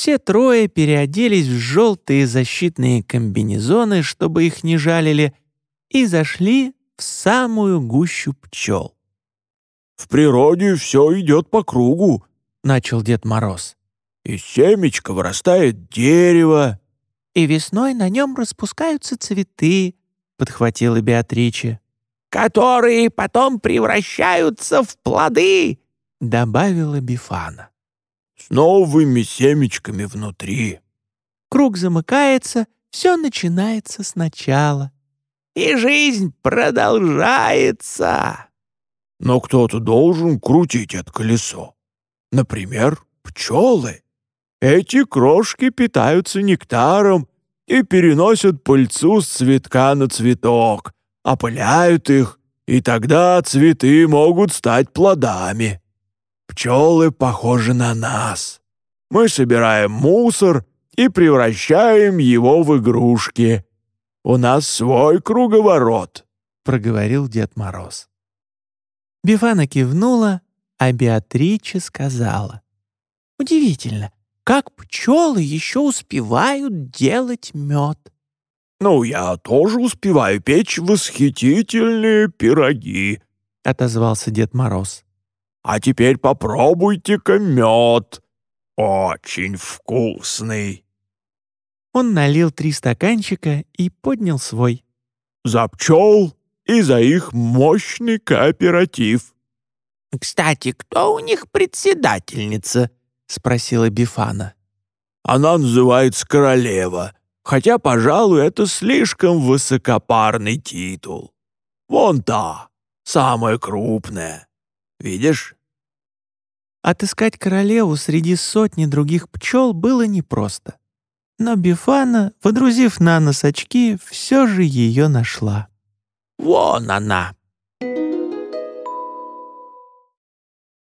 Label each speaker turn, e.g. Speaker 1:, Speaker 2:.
Speaker 1: Все трое переоделись в желтые защитные комбинезоны, чтобы их не жалили, и зашли в самую гущу пчел.
Speaker 2: «В природе все идет по кругу», —
Speaker 1: начал Дед Мороз.
Speaker 2: «Из семечка вырастает дерево».
Speaker 1: «И весной на нем распускаются цветы», — подхватила Беатриче. «Которые потом превращаются в плоды», — добавила Бифана
Speaker 2: новыми семечками внутри.
Speaker 1: Круг замыкается, все начинается сначала. И жизнь продолжается.
Speaker 2: Но кто-то должен крутить это колесо. Например, пчелы. Эти крошки питаются нектаром и переносят пыльцу с цветка на цветок, опыляют их, и тогда цветы могут стать плодами. Пчелы похожи на нас. Мы собираем мусор и превращаем его в игрушки. У нас свой круговорот», — проговорил Дед Мороз.
Speaker 1: Бифана кивнула, а Беатрича сказала. «Удивительно, как пчелы еще успевают делать мед».
Speaker 2: «Ну, я тоже успеваю печь восхитительные пироги», — отозвался Дед Мороз. А теперь попробуйте-ка мед. Очень вкусный».
Speaker 1: Он налил три стаканчика и поднял свой.
Speaker 2: «За пчел и за их мощный кооператив».
Speaker 1: «Кстати, кто у них председательница?» — спросила Бифана.
Speaker 2: «Она называется королева, хотя, пожалуй, это слишком высокопарный титул. Вон та, самая крупная. Видишь?»
Speaker 1: Отыскать королеву среди сотни других пчел было непросто. Но Бифана, водрузив на нос очки, все же ее нашла.
Speaker 3: «Вон она!»